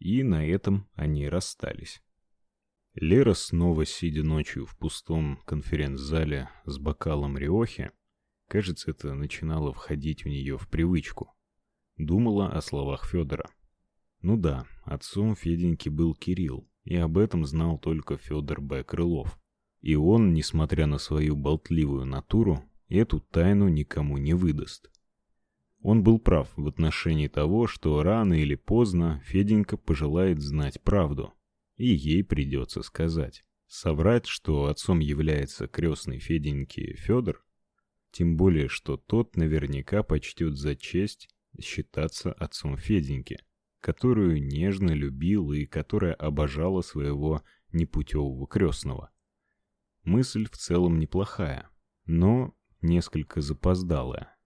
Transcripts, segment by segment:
И на этом они расстались. Лера, снова сидя ночью в пустом конференц-зале с бокалом риохи, кажется, это начинало входить у нее в привычку, думала о словах Федора. Ну да, отцом Феденьки был Кирилл, и об этом знал только Федор Б. Крылов. И он, несмотря на свою болтливую натуру, эту тайну никому не выдаст. Он был прав в отношении того, что рано или поздно Феденька пожелает знать правду, и ей придется сказать. Соврать, что отцом является крестный Феденьки Федор, тем более, что тот наверняка почтет за честь считаться отцом Феденьки, которую нежно любил и которая обожала своего непутевого крестного. Мысль в целом неплохая, но несколько запоздалая.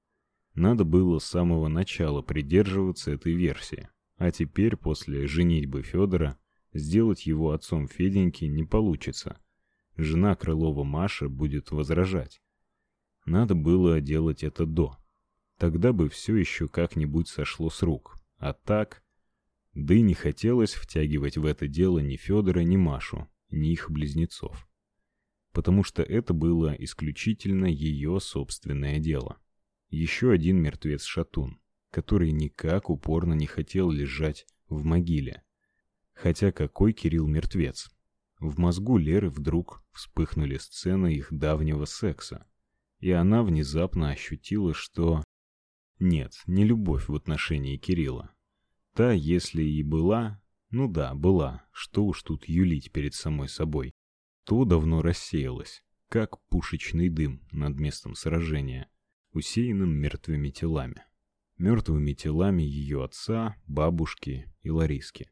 Надо было с самого начала придерживаться этой версии, а теперь после женитьбы Федора сделать его отцом Феденьки не получится. Жена Крылова Маша будет возражать. Надо было делать это до. Тогда бы все еще как-нибудь сошло с рук. А так... Да и не хотелось втягивать в это дело ни Федора, ни Машу, ни их близнецов. Потому что это было исключительно ее собственное дело. Еще один мертвец-шатун, который никак упорно не хотел лежать в могиле. Хотя какой Кирилл мертвец? В мозгу Леры вдруг вспыхнули сцены их давнего секса, и она внезапно ощутила, что... Нет, не любовь в отношении Кирилла, Та, если и была, ну да, была, что уж тут юлить перед самой собой, то давно рассеялась, как пушечный дым над местом сражения, усеянным мертвыми телами. Мертвыми телами ее отца, бабушки и Лариски.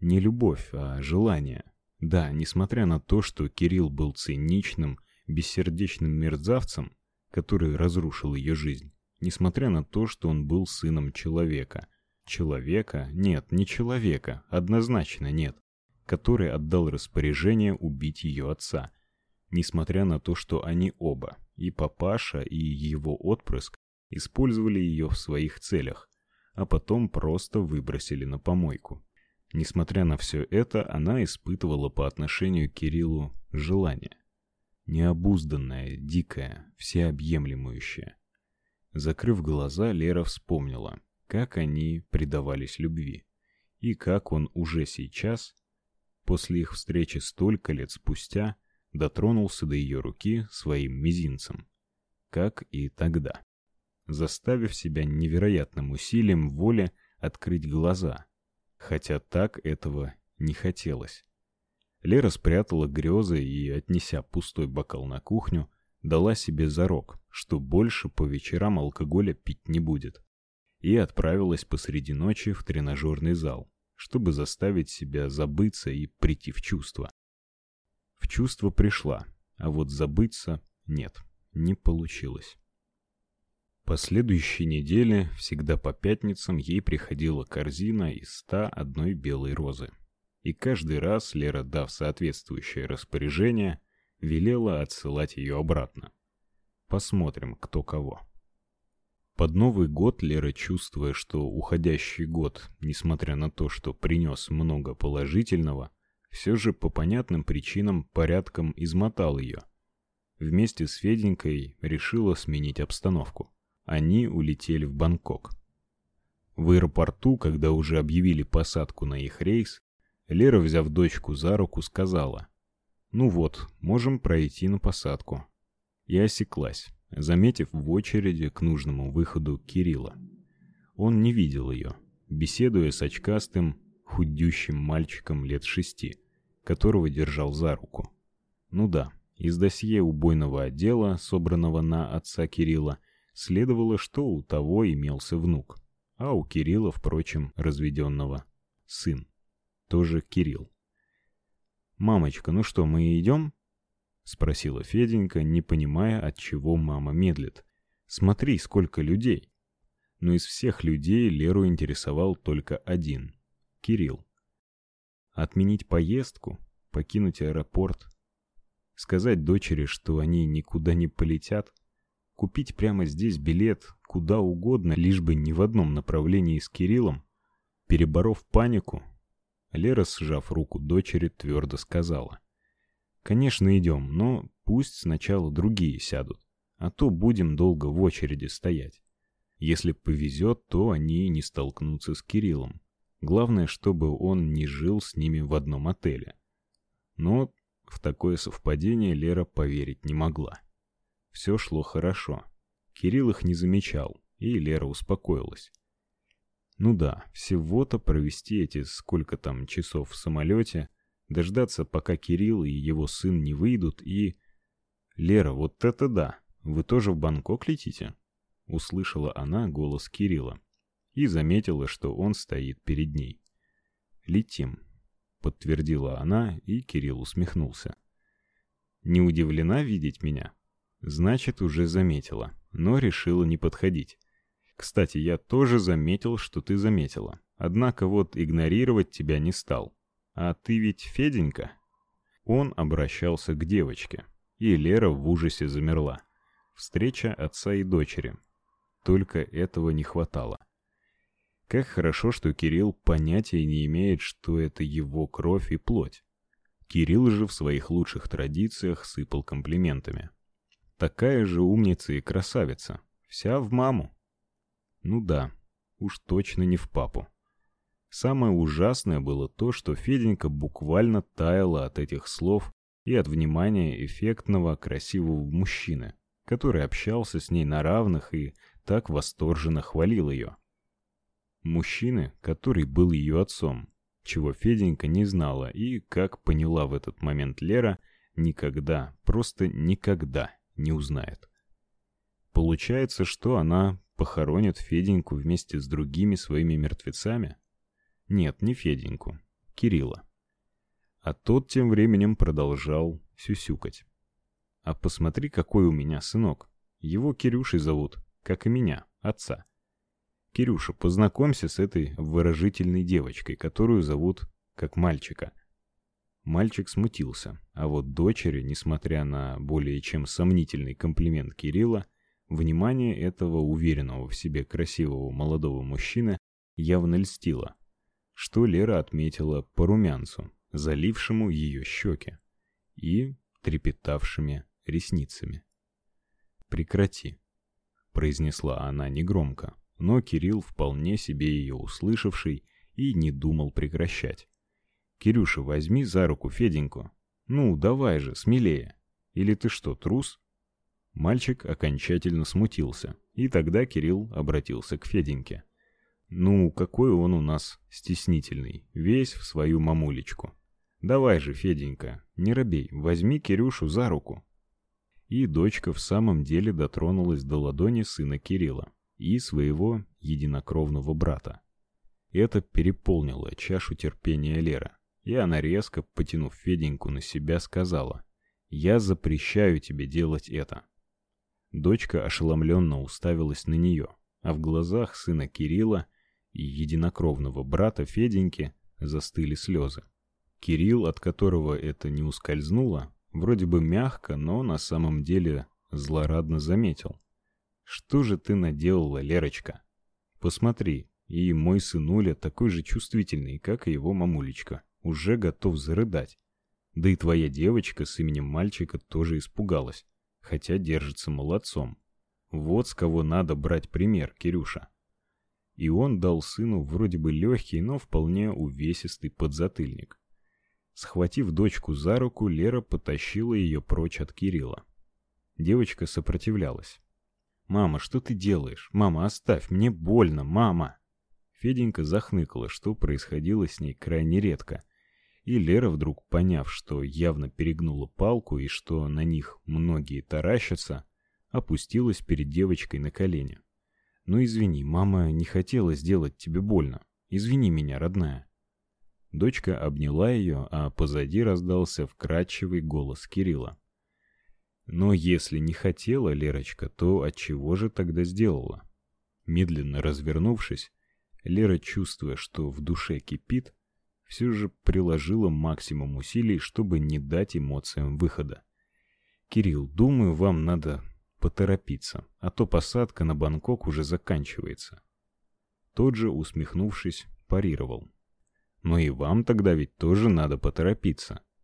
Не любовь, а желание. Да, несмотря на то, что Кирилл был циничным, бессердечным мерзавцем, который разрушил ее жизнь, несмотря на то, что он был сыном человека, Человека? Нет, не человека, однозначно нет, который отдал распоряжение убить ее отца, несмотря на то, что они оба, и папаша, и его отпрыск, использовали ее в своих целях, а потом просто выбросили на помойку. Несмотря на все это, она испытывала по отношению к Кириллу желание. Необузданное, дикое, всеобъемлемующее. Закрыв глаза, Лера вспомнила, как они предавались любви, и как он уже сейчас, после их встречи столько лет спустя, дотронулся до ее руки своим мизинцем, как и тогда, заставив себя невероятным усилием воли открыть глаза, хотя так этого не хотелось. Лера спрятала грезы и, отнеся пустой бокал на кухню, дала себе зарок, что больше по вечерам алкоголя пить не будет и отправилась посреди ночи в тренажерный зал, чтобы заставить себя забыться и прийти в чувство. Чувство пришла, а вот забыться нет, не получилось. Последующие недели всегда по пятницам ей приходила корзина из ста одной белой розы. И каждый раз Лера, дав соответствующее распоряжение, велела отсылать ее обратно. Посмотрим, кто кого. Под Новый год Лера, чувствуя, что уходящий год, несмотря на то, что принес много положительного, все же по понятным причинам порядком измотал ее. Вместе с Феденькой решила сменить обстановку. Они улетели в Бангкок. В аэропорту, когда уже объявили посадку на их рейс, Лера, взяв дочку за руку, сказала: "Ну вот, можем пройти на посадку". И осеклась заметив в очереди к нужному выходу Кирилла. Он не видел ее, беседуя с очкастым, худющим мальчиком лет шести, которого держал за руку. Ну да, из досье убойного отдела, собранного на отца Кирилла, следовало, что у того имелся внук, а у Кирилла, впрочем, разведенного сын, тоже Кирилл. Мамочка, ну что, мы идем? спросила Феденька, не понимая, от чего мама медлит. Смотри, сколько людей. Но из всех людей Леру интересовал только один Кирилл. Отменить поездку, покинуть аэропорт, сказать дочери, что они никуда не полетят, купить прямо здесь билет куда угодно, лишь бы не в одном направлении с Кириллом, переборов панику, Лера, сжав руку дочери, твердо сказала. «Конечно, идем, но пусть сначала другие сядут, а то будем долго в очереди стоять. Если повезет, то они не столкнутся с Кириллом. Главное, чтобы он не жил с ними в одном отеле. Но в такое совпадение Лера поверить не могла. Все шло хорошо. Кирилл их не замечал, и Лера успокоилась. Ну да, всего-то провести эти сколько там часов в самолете, дождаться, пока Кирилл и его сын не выйдут, и... «Лера, вот это да! Вы тоже в Бангкок летите?» Услышала она голос Кирилла и заметила, что он стоит перед ней. «Летим», — подтвердила она, и Кирилл усмехнулся. «Не удивлена видеть меня?» «Значит, уже заметила, но решила не подходить. Кстати, я тоже заметил, что ты заметила. Однако вот игнорировать тебя не стал. А ты ведь Феденька?» Он обращался к девочке, и Лера в ужасе замерла. Встреча отца и дочери. Только этого не хватало. Как хорошо, что Кирилл понятия не имеет, что это его кровь и плоть. Кирилл же в своих лучших традициях сыпал комплиментами. Такая же умница и красавица. Вся в маму. Ну да, уж точно не в папу. Самое ужасное было то, что Феденька буквально таяла от этих слов и от внимания эффектного, красивого мужчины, который общался с ней на равных и так восторженно хвалил ее мужчины, который был ее отцом, чего Феденька не знала и, как поняла в этот момент Лера, никогда, просто никогда не узнает. Получается, что она похоронит Феденьку вместе с другими своими мертвецами? Нет, не Феденьку, Кирилла. А тот тем временем продолжал сюсюкать. А посмотри, какой у меня сынок. Его Кирюшей зовут, как и меня, отца. Кирюша, познакомься с этой выражительной девочкой, которую зовут как мальчика. Мальчик смутился, а вот дочери, несмотря на более чем сомнительный комплимент Кирилла, внимание этого уверенного в себе красивого молодого мужчины явно льстило, что Лера отметила по румянцу, залившему ее щеки, и трепетавшими ресницами. «Прекрати», — произнесла она негромко, но Кирилл, вполне себе ее услышавший, и не думал прекращать. «Кирюша, возьми за руку Феденьку. Ну, давай же, смелее. Или ты что, трус?» Мальчик окончательно смутился, и тогда Кирилл обратился к Феденьке. «Ну, какой он у нас стеснительный, весь в свою мамулечку. Давай же, Феденька, не робей, возьми Кирюшу за руку». И дочка в самом деле дотронулась до ладони сына Кирилла и своего единокровного брата. Это переполнило чашу терпения Леры, и она резко, потянув Феденьку на себя, сказала: "Я запрещаю тебе делать это". Дочка ошеломленно уставилась на нее, а в глазах сына Кирилла и единокровного брата Феденьки застыли слезы. Кирилл, от которого это не ускользнуло, вроде бы мягко, но на самом деле злорадно заметил: что же ты наделала, Лерочка? Посмотри, и мой сынуля такой же чувствительный, как и его мамулечка, уже готов зарыдать. Да и твоя девочка с именем мальчика тоже испугалась, хотя держится молодцом. Вот с кого надо брать пример, Кирюша. И он дал сыну вроде бы легкий, но вполне увесистый подзатыльник. Схватив дочку за руку, Лера потащила ее прочь от Кирилла. Девочка сопротивлялась. «Мама, что ты делаешь? Мама, оставь, мне больно, мама!» Феденька захныкала, что происходило с ней крайне редко. И Лера, вдруг поняв, что явно перегнула палку и что на них многие таращатся, опустилась перед девочкой на колени. «Ну извини, мама не хотела сделать тебе больно. Извини меня, родная». Дочка обняла ее, а позади раздался вкрадчивый голос Кирилла. Но если не хотела Лерочка, то от чего же тогда сделала? Медленно развернувшись, Лера, чувствуя, что в душе кипит, все же приложила максимум усилий, чтобы не дать эмоциям выхода. Кирилл, думаю, вам надо поторопиться, а то посадка на Бангкок уже заканчивается. Тот же, усмехнувшись, парировал. Но и вам тогда ведь тоже надо поторопиться.